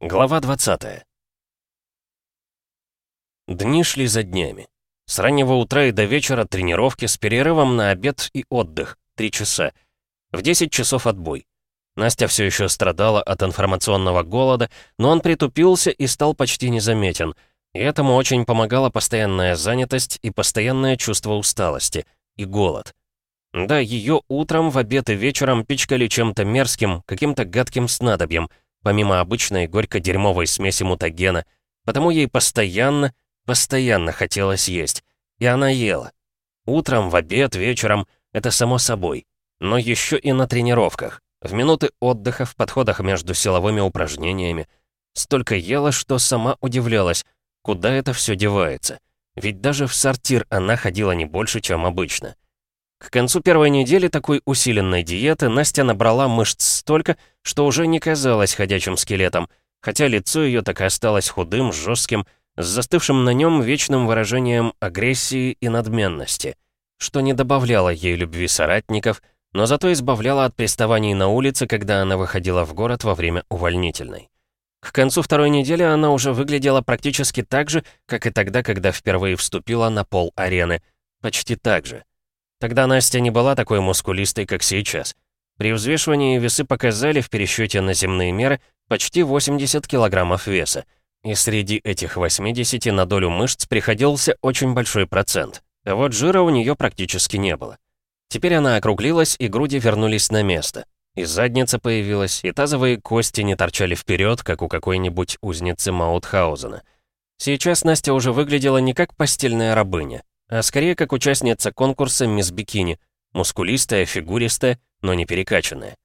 Глава 20 Дни шли за днями. С раннего утра и до вечера тренировки с перерывом на обед и отдых, три часа. В 10 часов отбой. Настя все еще страдала от информационного голода, но он притупился и стал почти незаметен. И этому очень помогала постоянная занятость и постоянное чувство усталости, и голод. Да, ее утром, в обед и вечером пичкали чем-то мерзким, каким-то гадким снадобьем — помимо обычной горько-дерьмовой смеси мутагена, потому ей постоянно, постоянно хотелось есть. И она ела. Утром, в обед, вечером, это само собой. Но еще и на тренировках, в минуты отдыха, в подходах между силовыми упражнениями. Столько ела, что сама удивлялась, куда это все девается. Ведь даже в сортир она ходила не больше, чем обычно. К концу первой недели такой усиленной диеты Настя набрала мышц столько, что уже не казалась ходячим скелетом, хотя лицо ее так и осталось худым, жестким, с застывшим на нем вечным выражением агрессии и надменности, что не добавляло ей любви соратников, но зато избавляло от приставаний на улице, когда она выходила в город во время увольнительной. К концу второй недели она уже выглядела практически так же, как и тогда, когда впервые вступила на пол арены. Почти так же. Тогда Настя не была такой мускулистой, как сейчас. При взвешивании весы показали в пересчете на земные меры почти 80 килограммов веса. И среди этих 80 на долю мышц приходился очень большой процент. А вот жира у нее практически не было. Теперь она округлилась, и груди вернулись на место. И задница появилась, и тазовые кости не торчали вперед, как у какой-нибудь узницы Маутхаузена. Сейчас Настя уже выглядела не как постельная рабыня, а скорее как участница конкурса «Мисс Бикини», мускулистая, фигуристая, но не перекачанная.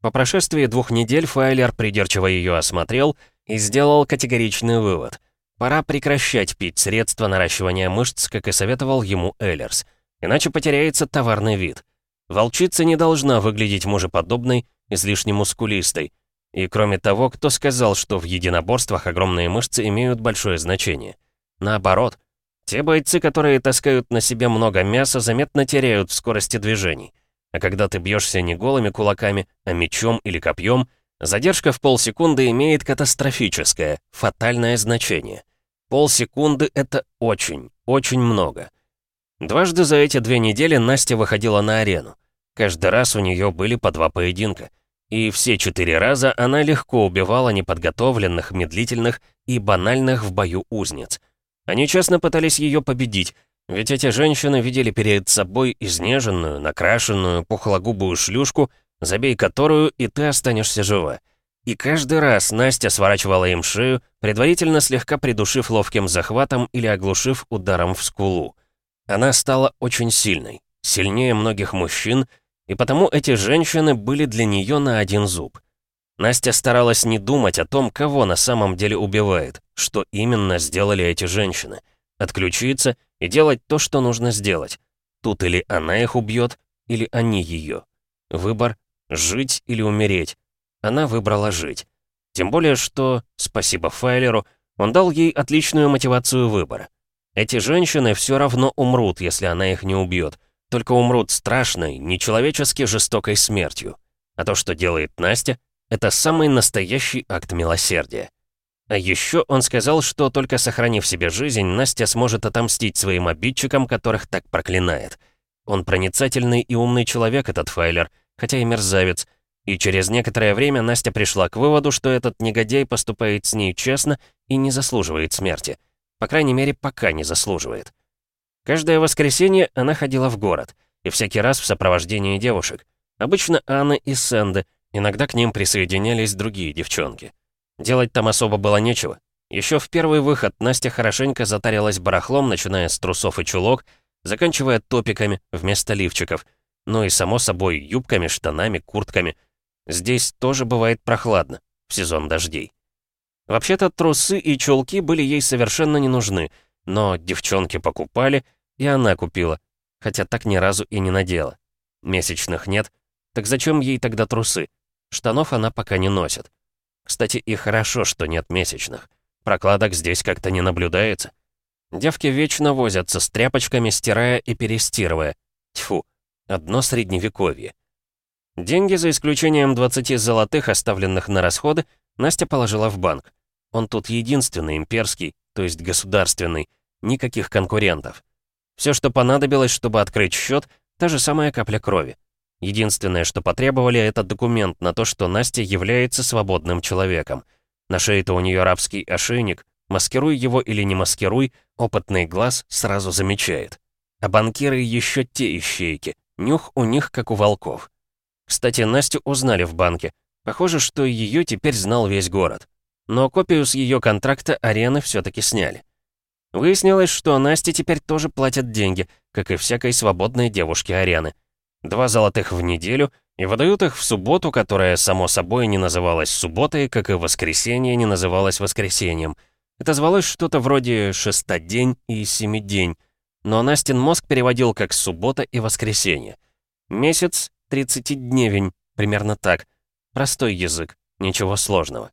По прошествии двух недель Файлер придирчиво ее осмотрел и сделал категоричный вывод. Пора прекращать пить средства наращивания мышц, как и советовал ему Эллерс, иначе потеряется товарный вид. Волчица не должна выглядеть мужеподобной, излишне мускулистой. И кроме того, кто сказал, что в единоборствах огромные мышцы имеют большое значение? Наоборот, те бойцы, которые таскают на себе много мяса, заметно теряют в скорости движений. А когда ты бьешься не голыми кулаками, а мечом или копьем, задержка в полсекунды имеет катастрофическое, фатальное значение. Полсекунды — это очень, очень много. Дважды за эти две недели Настя выходила на арену. Каждый раз у нее были по два поединка. И все четыре раза она легко убивала неподготовленных, медлительных и банальных в бою узниц. Они честно пытались ее победить, ведь эти женщины видели перед собой изнеженную, накрашенную, пухлогубую шлюшку, забей которую, и ты останешься жива. И каждый раз Настя сворачивала им шею, предварительно слегка придушив ловким захватом или оглушив ударом в скулу. Она стала очень сильной, сильнее многих мужчин, и потому эти женщины были для нее на один зуб. Настя старалась не думать о том, кого на самом деле убивает, что именно сделали эти женщины. Отключиться и делать то, что нужно сделать. Тут или она их убьет, или они ее. Выбор — жить или умереть. Она выбрала жить. Тем более, что, спасибо Файлеру, он дал ей отличную мотивацию выбора. Эти женщины все равно умрут, если она их не убьет. Только умрут страшной, нечеловечески жестокой смертью. А то, что делает Настя, это самый настоящий акт милосердия. А еще он сказал, что только сохранив себе жизнь, Настя сможет отомстить своим обидчикам, которых так проклинает. Он проницательный и умный человек, этот Файлер, хотя и мерзавец. И через некоторое время Настя пришла к выводу, что этот негодяй поступает с ней честно и не заслуживает смерти. По крайней мере, пока не заслуживает. Каждое воскресенье она ходила в город, и всякий раз в сопровождении девушек. Обычно Анны и Сэнды — Иногда к ним присоединялись другие девчонки. Делать там особо было нечего. Еще в первый выход Настя хорошенько затарилась барахлом, начиная с трусов и чулок, заканчивая топиками вместо лифчиков, ну и, само собой, юбками, штанами, куртками. Здесь тоже бывает прохладно, в сезон дождей. Вообще-то трусы и чулки были ей совершенно не нужны, но девчонки покупали, и она купила, хотя так ни разу и не надела. Месячных нет, так зачем ей тогда трусы? Штанов она пока не носит. Кстати, и хорошо, что нет месячных. Прокладок здесь как-то не наблюдается. Девки вечно возятся с тряпочками, стирая и перестирывая. Тьфу, одно средневековье. Деньги, за исключением 20 золотых, оставленных на расходы, Настя положила в банк. Он тут единственный имперский, то есть государственный, никаких конкурентов. Все, что понадобилось, чтобы открыть счет, та же самая капля крови. Единственное, что потребовали, это документ на то, что Настя является свободным человеком. На шее-то у нее рабский ошейник, маскируй его или не маскируй, опытный глаз сразу замечает. А банкиры еще те ищейки, нюх у них как у волков. Кстати, Настю узнали в банке. Похоже, что ее теперь знал весь город. Но копию с ее контракта арены все-таки сняли. Выяснилось, что Насте теперь тоже платят деньги, как и всякой свободной девушке арены. Два золотых в неделю, и выдают их в субботу, которая, само собой, не называлась субботой, как и воскресенье не называлось воскресеньем. Это звалось что-то вроде «шестодень» и «семидень», но Настин мозг переводил как «суббота» и «воскресенье». Месяц — тридцатидневень, примерно так. Простой язык, ничего сложного.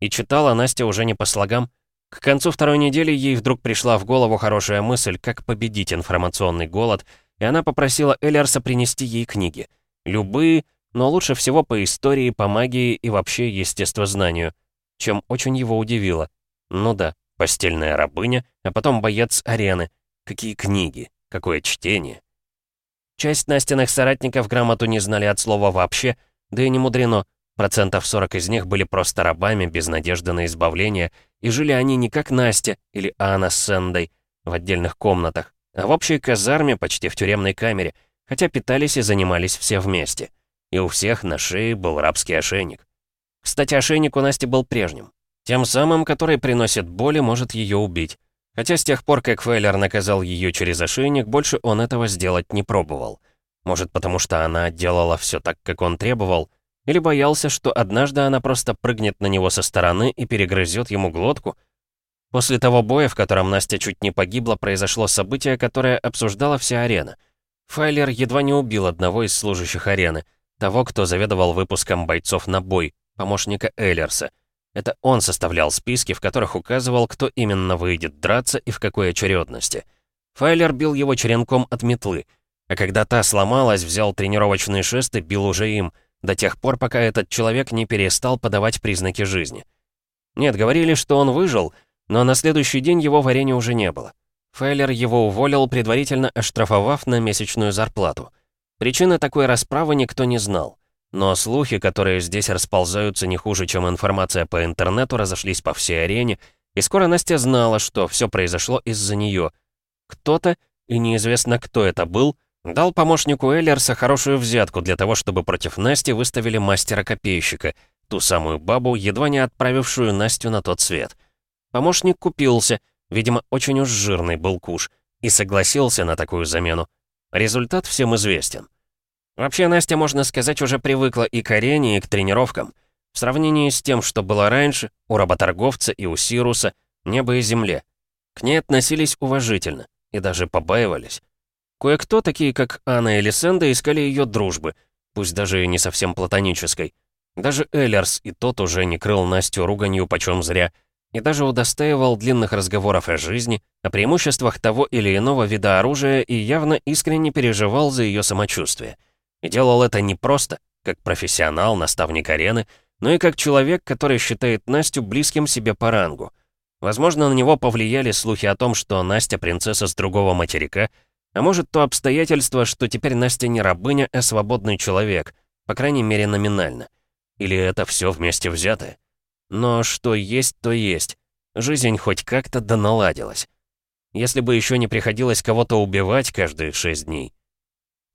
И читала Настя уже не по слогам, к концу второй недели ей вдруг пришла в голову хорошая мысль, как победить информационный голод, и она попросила Эллерса принести ей книги. Любые, но лучше всего по истории, по магии и вообще естествознанию, чем очень его удивило. Ну да, постельная рабыня, а потом боец арены. Какие книги, какое чтение. Часть Настиных соратников грамоту не знали от слова вообще, да и не мудрено, Процентов 40 из них были просто рабами, без надежды на избавление, и жили они не как Настя или Анна с Сэндой в отдельных комнатах, а в общей казарме, почти в тюремной камере, хотя питались и занимались все вместе. И у всех на шее был рабский ошейник. Кстати, ошейник у Насти был прежним. Тем самым, который приносит боль и может ее убить. Хотя с тех пор, как Фейлер наказал ее через ошейник, больше он этого сделать не пробовал. Может, потому что она делала все так, как он требовал, или боялся, что однажды она просто прыгнет на него со стороны и перегрызет ему глотку? После того боя, в котором Настя чуть не погибла, произошло событие, которое обсуждала вся арена. Файлер едва не убил одного из служащих арены, того, кто заведовал выпуском бойцов на бой, помощника Эйлерса. Это он составлял списки, в которых указывал, кто именно выйдет драться и в какой очередности. Файлер бил его черенком от метлы, а когда та сломалась, взял тренировочный шест и бил уже им — до тех пор, пока этот человек не перестал подавать признаки жизни. Нет, говорили, что он выжил, но на следующий день его в уже не было. Фейлер его уволил, предварительно оштрафовав на месячную зарплату. Причины такой расправы никто не знал. Но слухи, которые здесь расползаются не хуже, чем информация по интернету, разошлись по всей арене, и скоро Настя знала, что все произошло из-за нее. Кто-то, и неизвестно кто это был, Дал помощнику Эллерса хорошую взятку для того, чтобы против Насти выставили мастера-копейщика, ту самую бабу, едва не отправившую Настю на тот свет. Помощник купился, видимо, очень уж жирный был куш, и согласился на такую замену. Результат всем известен. Вообще, Настя, можно сказать, уже привыкла и к арене, и к тренировкам. В сравнении с тем, что было раньше, у работорговца и у Сируса, небо и земля. К ней относились уважительно и даже побаивались. Кое-кто, такие как Анна или Сэнда, искали ее дружбы, пусть даже и не совсем платонической. Даже Эллерс и тот уже не крыл Настю руганью почем зря, и даже удостаивал длинных разговоров о жизни, о преимуществах того или иного вида оружия и явно искренне переживал за ее самочувствие. И делал это не просто, как профессионал, наставник арены, но и как человек, который считает Настю близким себе по рангу. Возможно, на него повлияли слухи о том, что Настя принцесса с другого материка — а может, то обстоятельство, что теперь Настя не рабыня, а свободный человек, по крайней мере, номинально. Или это все вместе взятое? Но что есть, то есть. Жизнь хоть как-то да наладилась. Если бы еще не приходилось кого-то убивать каждые шесть дней.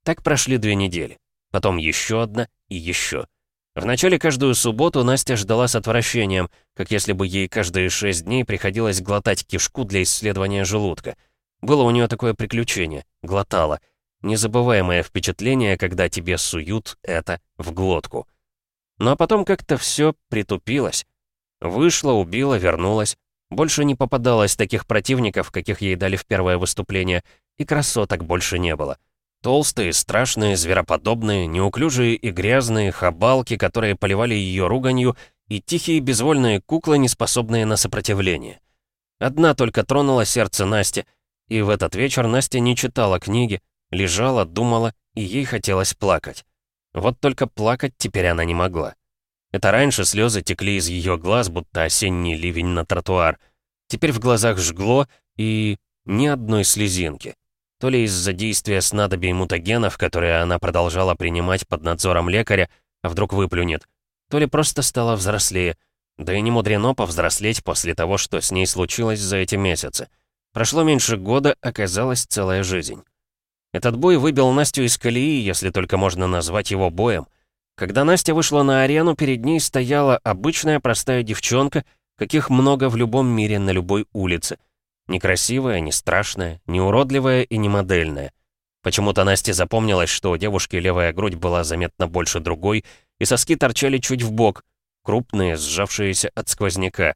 Так прошли две недели. Потом еще одна и еще. Вначале каждую субботу Настя ждала с отвращением, как если бы ей каждые шесть дней приходилось глотать кишку для исследования желудка — было у нее такое приключение, глотала. Незабываемое впечатление, когда тебе суют это в глотку. Ну а потом как-то все притупилось. Вышла, убила, вернулась. Больше не попадалось таких противников, каких ей дали в первое выступление, и красоток больше не было. Толстые, страшные, звероподобные, неуклюжие и грязные, хабалки, которые поливали ее руганью, и тихие безвольные куклы, неспособные на сопротивление. Одна только тронула сердце Насти, и в этот вечер Настя не читала книги, лежала, думала, и ей хотелось плакать. Вот только плакать теперь она не могла. Это раньше слезы текли из ее глаз, будто осенний ливень на тротуар. Теперь в глазах жгло и ни одной слезинки. То ли из-за действия снадобий мутагенов, которые она продолжала принимать под надзором лекаря, а вдруг выплюнет, то ли просто стала взрослее. Да и не мудрено повзрослеть после того, что с ней случилось за эти месяцы. Прошло меньше года, оказалась целая жизнь. Этот бой выбил Настю из колеи, если только можно назвать его боем. Когда Настя вышла на арену, перед ней стояла обычная простая девчонка, каких много в любом мире на любой улице. Некрасивая, не страшная, не уродливая и не модельная. Почему-то Насте запомнилось, что у девушки левая грудь была заметно больше другой, и соски торчали чуть в бок, крупные, сжавшиеся от сквозняка.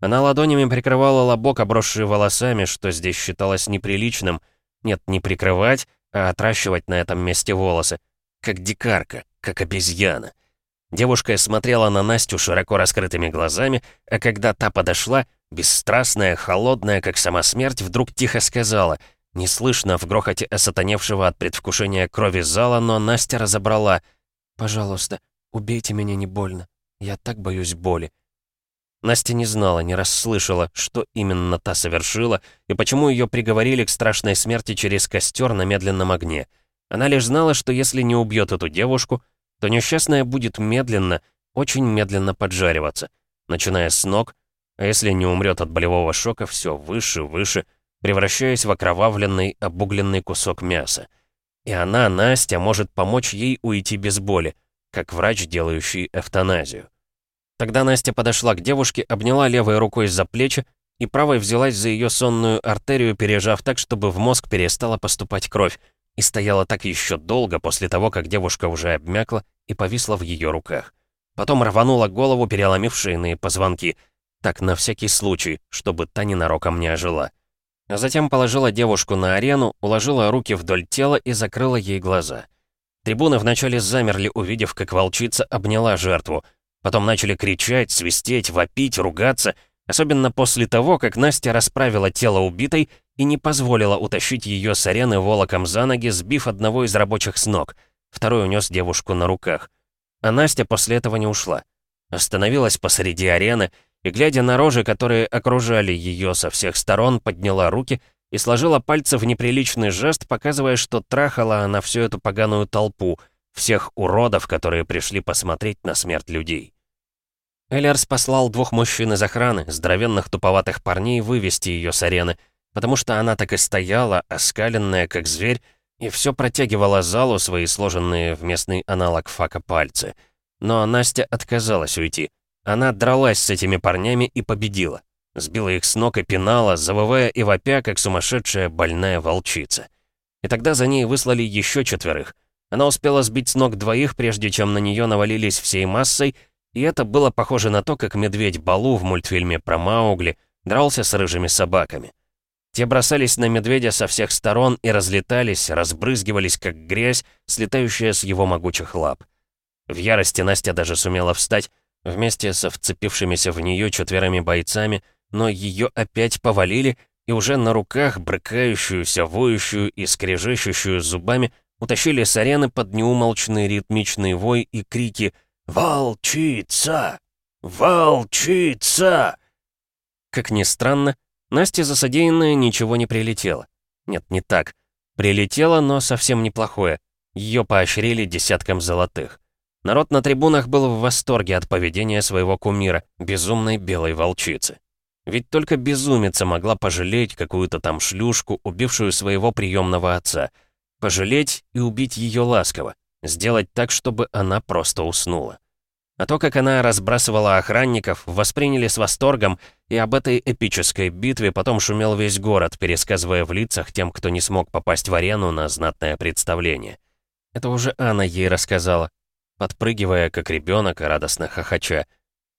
Она ладонями прикрывала лобок, обросший волосами, что здесь считалось неприличным. Нет, не прикрывать, а отращивать на этом месте волосы. Как дикарка, как обезьяна. Девушка смотрела на Настю широко раскрытыми глазами, а когда та подошла, бесстрастная, холодная, как сама смерть, вдруг тихо сказала, не слышно в грохоте осатаневшего от предвкушения крови зала, но Настя разобрала «Пожалуйста, убейте меня не больно, я так боюсь боли». Настя не знала, не расслышала, что именно та совершила и почему ее приговорили к страшной смерти через костер на медленном огне. Она лишь знала, что если не убьет эту девушку, то несчастная будет медленно, очень медленно поджариваться, начиная с ног, а если не умрет от болевого шока, все выше, выше, превращаясь в окровавленный, обугленный кусок мяса. И она, Настя, может помочь ей уйти без боли, как врач, делающий эвтаназию. Тогда Настя подошла к девушке, обняла левой рукой за плечи и правой взялась за ее сонную артерию, пережав так, чтобы в мозг перестала поступать кровь, и стояла так еще долго после того, как девушка уже обмякла и повисла в ее руках. Потом рванула голову, переломив шейные позвонки, так на всякий случай, чтобы та ненароком не ожила. А затем положила девушку на арену, уложила руки вдоль тела и закрыла ей глаза. Трибуны вначале замерли, увидев, как волчица обняла жертву. Потом начали кричать, свистеть, вопить, ругаться, особенно после того, как Настя расправила тело убитой и не позволила утащить ее с арены волоком за ноги, сбив одного из рабочих с ног. Второй унес девушку на руках. А Настя после этого не ушла. Остановилась посреди арены и, глядя на рожи, которые окружали ее со всех сторон, подняла руки и сложила пальцы в неприличный жест, показывая, что трахала она всю эту поганую толпу, всех уродов, которые пришли посмотреть на смерть людей. Эллерс послал двух мужчин из охраны, здоровенных туповатых парней, вывести ее с арены, потому что она так и стояла, оскаленная, как зверь, и все протягивала залу свои сложенные в местный аналог фака пальцы. Но Настя отказалась уйти. Она дралась с этими парнями и победила. Сбила их с ног и пинала, завывая и вопя, как сумасшедшая больная волчица. И тогда за ней выслали еще четверых. Она успела сбить с ног двоих, прежде чем на нее навалились всей массой, и это было похоже на то, как медведь Балу в мультфильме про Маугли дрался с рыжими собаками. Те бросались на медведя со всех сторон и разлетались, разбрызгивались, как грязь, слетающая с его могучих лап. В ярости Настя даже сумела встать, вместе со вцепившимися в нее четверыми бойцами, но ее опять повалили, и уже на руках, брыкающуюся, воющую и скрежещущую зубами, утащили с арены под неумолчный ритмичный вой и крики «Волчица! Волчица!» Как ни странно, Насте за содеянное ничего не прилетело. Нет, не так. Прилетело, но совсем неплохое. Ее поощрили десятком золотых. Народ на трибунах был в восторге от поведения своего кумира, безумной белой волчицы. Ведь только безумица могла пожалеть какую-то там шлюшку, убившую своего приемного отца. Пожалеть и убить ее ласково. Сделать так, чтобы она просто уснула. А то, как она разбрасывала охранников, восприняли с восторгом, и об этой эпической битве потом шумел весь город, пересказывая в лицах тем, кто не смог попасть в арену на знатное представление. Это уже Анна ей рассказала, подпрыгивая, как ребенок, радостно хохоча.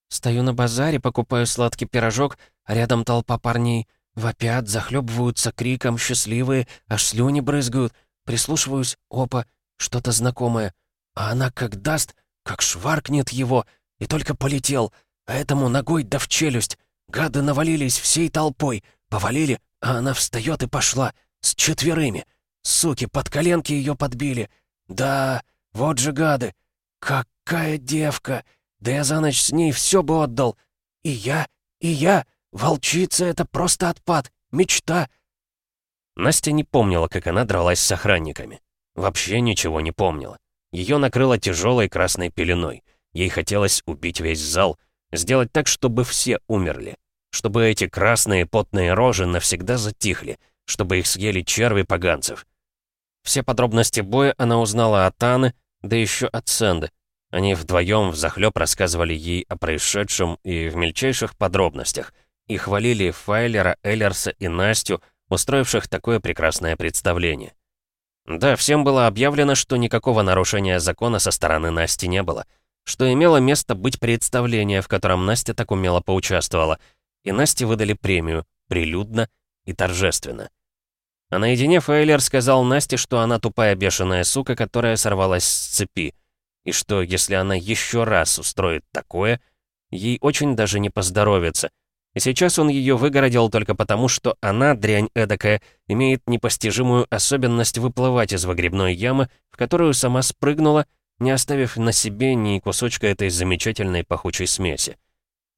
«Стою на базаре, покупаю сладкий пирожок, а рядом толпа парней. Вопят, захлебываются криком, счастливые, аж слюни брызгают. Прислушиваюсь, опа, что-то знакомое. А она как даст, как шваркнет его, и только полетел, а этому ногой да в челюсть. Гады навалились всей толпой, повалили, а она встает и пошла, с четверыми. Суки, под коленки ее подбили. Да, вот же гады. Какая девка! Да я за ночь с ней все бы отдал. И я, и я. Волчица — это просто отпад. Мечта. Настя не помнила, как она дралась с охранниками. Вообще ничего не помнила. Ее накрыло тяжелой красной пеленой. Ей хотелось убить весь зал, сделать так, чтобы все умерли. Чтобы эти красные потные рожи навсегда затихли, чтобы их съели черви поганцев. Все подробности боя она узнала от Анны, да еще от Сэнды. Они вдвоем взахлеб рассказывали ей о происшедшем и в мельчайших подробностях, и хвалили Файлера, Эллерса и Настю, устроивших такое прекрасное представление. Да, всем было объявлено, что никакого нарушения закона со стороны Насти не было, что имело место быть представление, в котором Настя так умело поучаствовала, и Насте выдали премию, прилюдно и торжественно. А наедине Фейлер сказал Насте, что она тупая бешеная сука, которая сорвалась с цепи, и что если она еще раз устроит такое, ей очень даже не поздоровится. И сейчас он ее выгородил только потому, что она, дрянь эдакая, имеет непостижимую особенность выплывать из выгребной ямы, в которую сама спрыгнула, не оставив на себе ни кусочка этой замечательной пахучей смеси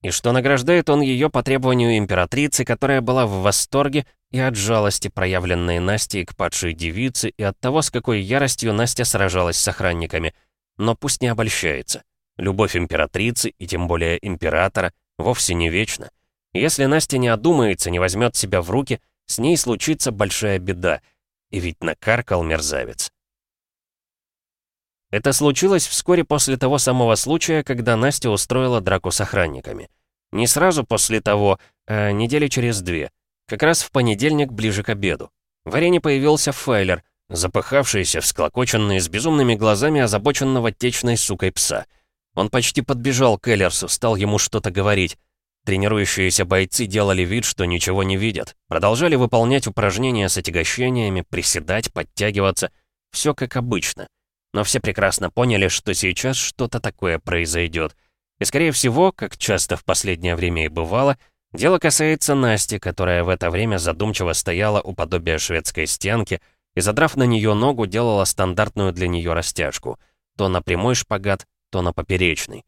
и что награждает он ее по требованию императрицы, которая была в восторге и от жалости, проявленной Настей к падшей девице, и от того, с какой яростью Настя сражалась с охранниками. Но пусть не обольщается. Любовь императрицы, и тем более императора, вовсе не вечна. Если Настя не одумается, не возьмет себя в руки, с ней случится большая беда. И ведь накаркал мерзавец. Это случилось вскоре после того самого случая, когда Настя устроила драку с охранниками. Не сразу после того, а недели через две. Как раз в понедельник ближе к обеду. В арене появился Файлер, запыхавшийся, всклокоченный, с безумными глазами озабоченного течной сукой пса. Он почти подбежал к Эллерсу, стал ему что-то говорить. Тренирующиеся бойцы делали вид, что ничего не видят. Продолжали выполнять упражнения с отягощениями, приседать, подтягиваться. Все как обычно. Но все прекрасно поняли, что сейчас что-то такое произойдет. И, скорее всего, как часто в последнее время и бывало, дело касается Насти, которая в это время задумчиво стояла у подобия шведской стенки и, задрав на нее ногу, делала стандартную для нее растяжку. То на прямой шпагат, то на поперечный.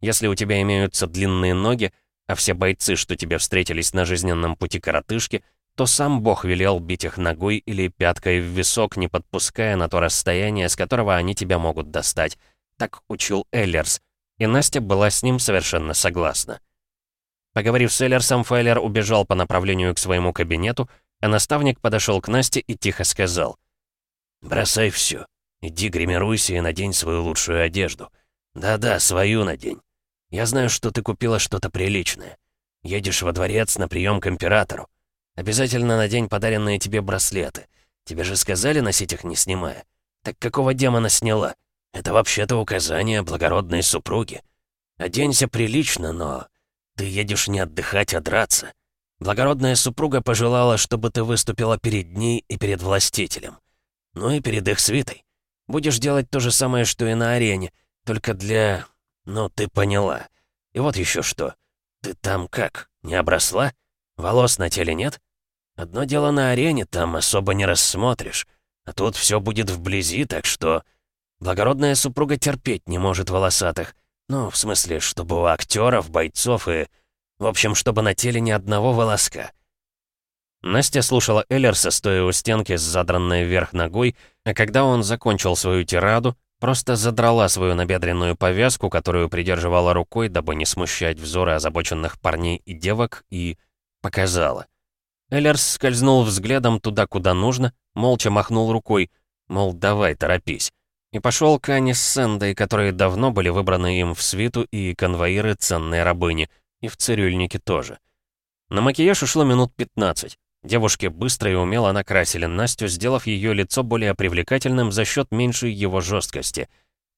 Если у тебя имеются длинные ноги, а все бойцы, что тебе встретились на жизненном пути коротышки, то сам Бог велел бить их ногой или пяткой в висок, не подпуская на то расстояние, с которого они тебя могут достать. Так учил Эллерс, и Настя была с ним совершенно согласна. Поговорив с Эллерсом, Файлер убежал по направлению к своему кабинету, а наставник подошел к Насте и тихо сказал. «Бросай все. Иди гримируйся и надень свою лучшую одежду. Да-да, свою надень. Я знаю, что ты купила что-то приличное. Едешь во дворец на прием к императору. Обязательно надень подаренные тебе браслеты. Тебе же сказали носить их не снимая. Так какого демона сняла? Это вообще-то указание благородной супруги. Оденься прилично, но ты едешь не отдыхать, а драться. Благородная супруга пожелала, чтобы ты выступила перед ней и перед властителем. Ну и перед их свитой. Будешь делать то же самое, что и на арене, только для... Ну, ты поняла. И вот еще что. Ты там как, не обросла? Волос на теле нет? Одно дело на арене, там особо не рассмотришь. А тут все будет вблизи, так что... Благородная супруга терпеть не может волосатых. Ну, в смысле, чтобы у актеров, бойцов и... В общем, чтобы на теле ни одного волоска. Настя слушала Эллерса, стоя у стенки с задранной вверх ногой, а когда он закончил свою тираду, просто задрала свою набедренную повязку, которую придерживала рукой, дабы не смущать взоры озабоченных парней и девок, и показала. Эллерс скользнул взглядом туда, куда нужно, молча махнул рукой, мол, давай, торопись. И пошел к Ане с Сэндой, которые давно были выбраны им в свиту и конвоиры ценной рабыни, и в цирюльнике тоже. На макияж ушло минут 15. Девушки быстро и умело накрасили Настю, сделав ее лицо более привлекательным за счет меньшей его жесткости.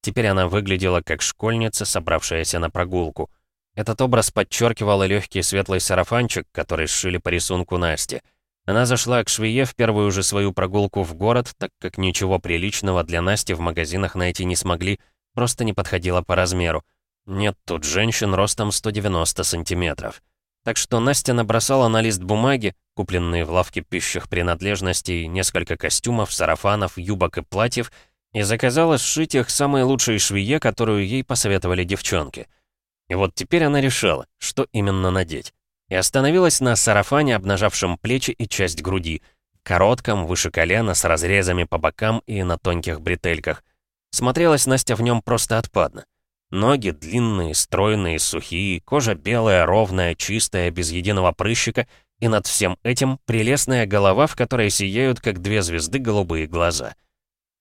Теперь она выглядела как школьница, собравшаяся на прогулку. Этот образ подчеркивал и легкий светлый сарафанчик, который сшили по рисунку Насти. Она зашла к швее в первую же свою прогулку в город, так как ничего приличного для Насти в магазинах найти не смогли, просто не подходило по размеру. Нет тут женщин ростом 190 сантиметров. Так что Настя набросала на лист бумаги, купленные в лавке пищих принадлежностей, несколько костюмов, сарафанов, юбок и платьев, и заказала сшить их самой лучшей швее, которую ей посоветовали девчонки — И вот теперь она решала, что именно надеть. И остановилась на сарафане, обнажавшем плечи и часть груди, коротком, выше колена, с разрезами по бокам и на тонких бретельках. Смотрелась Настя в нем просто отпадно. Ноги длинные, стройные, сухие, кожа белая, ровная, чистая, без единого прыщика, и над всем этим прелестная голова, в которой сияют, как две звезды, голубые глаза.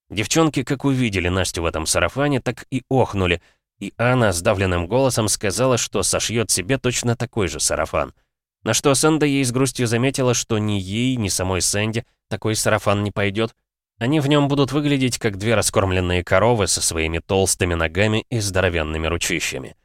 Девчонки, как увидели Настю в этом сарафане, так и охнули, и Анна сдавленным голосом сказала, что сошьет себе точно такой же сарафан. На что Сэнда ей с грустью заметила, что ни ей, ни самой Сэнди такой сарафан не пойдет. Они в нем будут выглядеть, как две раскормленные коровы со своими толстыми ногами и здоровенными ручищами.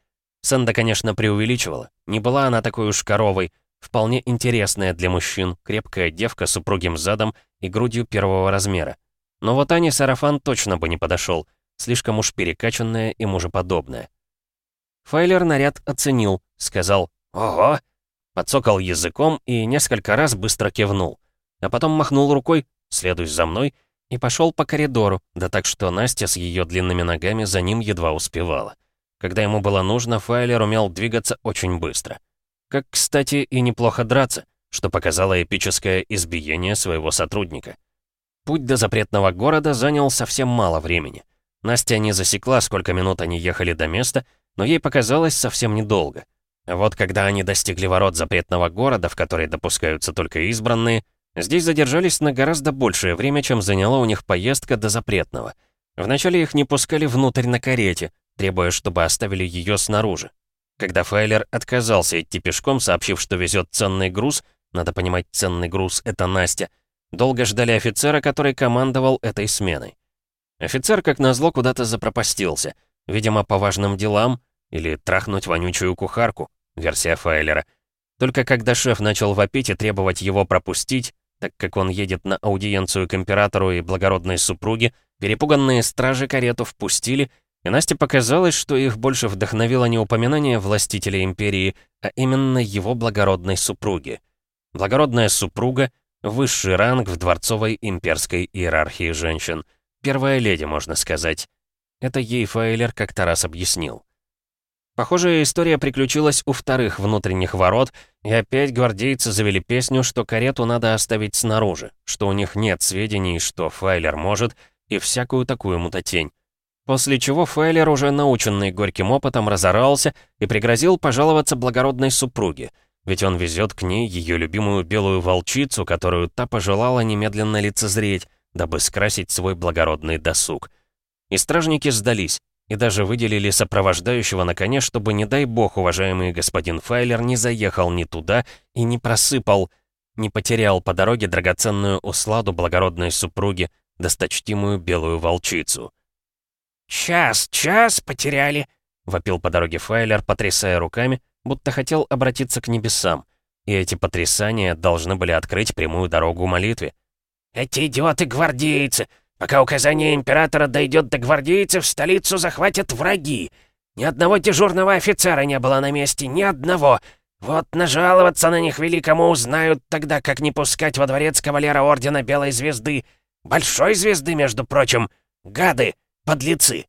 Сэнда, конечно, преувеличивала. Не была она такой уж коровой, вполне интересная для мужчин, крепкая девка с упругим задом и грудью первого размера. Но вот Ане сарафан точно бы не подошел — слишком уж перекачанная и мужеподобная. Файлер наряд оценил, сказал «Ого!», подсокал языком и несколько раз быстро кивнул. А потом махнул рукой «Следуй за мной» и пошел по коридору, да так что Настя с ее длинными ногами за ним едва успевала. Когда ему было нужно, Файлер умел двигаться очень быстро. Как, кстати, и неплохо драться, что показало эпическое избиение своего сотрудника. Путь до запретного города занял совсем мало времени. Настя не засекла, сколько минут они ехали до места, но ей показалось совсем недолго. А вот когда они достигли ворот запретного города, в который допускаются только избранные, здесь задержались на гораздо большее время, чем заняла у них поездка до запретного. Вначале их не пускали внутрь на карете, требуя, чтобы оставили ее снаружи. Когда Файлер отказался идти пешком, сообщив, что везет ценный груз, надо понимать, ценный груз — это Настя, долго ждали офицера, который командовал этой сменой. Офицер, как назло, куда-то запропастился. Видимо, по важным делам или трахнуть вонючую кухарку, версия Файлера. Только когда шеф начал вопить и требовать его пропустить, так как он едет на аудиенцию к императору и благородной супруге, перепуганные стражи карету впустили, и Насте показалось, что их больше вдохновило не упоминание властителя империи, а именно его благородной супруги. Благородная супруга — высший ранг в дворцовой имперской иерархии женщин — Первая леди, можно сказать. Это ей Фейлер как-то раз объяснил. Похожая история приключилась у вторых внутренних ворот, и опять гвардейцы завели песню, что карету надо оставить снаружи, что у них нет сведений, что Файлер может, и всякую такую мутатень. После чего Файлер, уже наученный горьким опытом, разорался и пригрозил пожаловаться благородной супруге, ведь он везет к ней ее любимую белую волчицу, которую та пожелала немедленно лицезреть, дабы скрасить свой благородный досуг. И стражники сдались, и даже выделили сопровождающего на коне, чтобы, не дай бог, уважаемый господин Файлер не заехал ни туда и не просыпал, не потерял по дороге драгоценную усладу благородной супруги, досточтимую белую волчицу. «Час, час потеряли!» — вопил по дороге Файлер, потрясая руками, будто хотел обратиться к небесам. И эти потрясания должны были открыть прямую дорогу молитве. «Эти идиоты-гвардейцы! Пока указание императора дойдет до гвардейцев, столицу захватят враги! Ни одного дежурного офицера не было на месте, ни одного! Вот нажаловаться на них великому узнают тогда, как не пускать во дворец кавалера Ордена Белой Звезды! Большой звезды, между прочим! Гады! Подлецы!»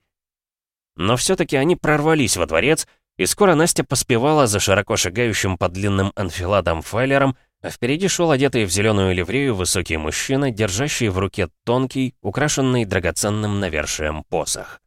Но все-таки они прорвались во дворец, и скоро Настя поспевала за широко шагающим под длинным анфиладом Файлером, а впереди шел одетый в зеленую ливрею высокий мужчина, держащий в руке тонкий, украшенный драгоценным навершием посох.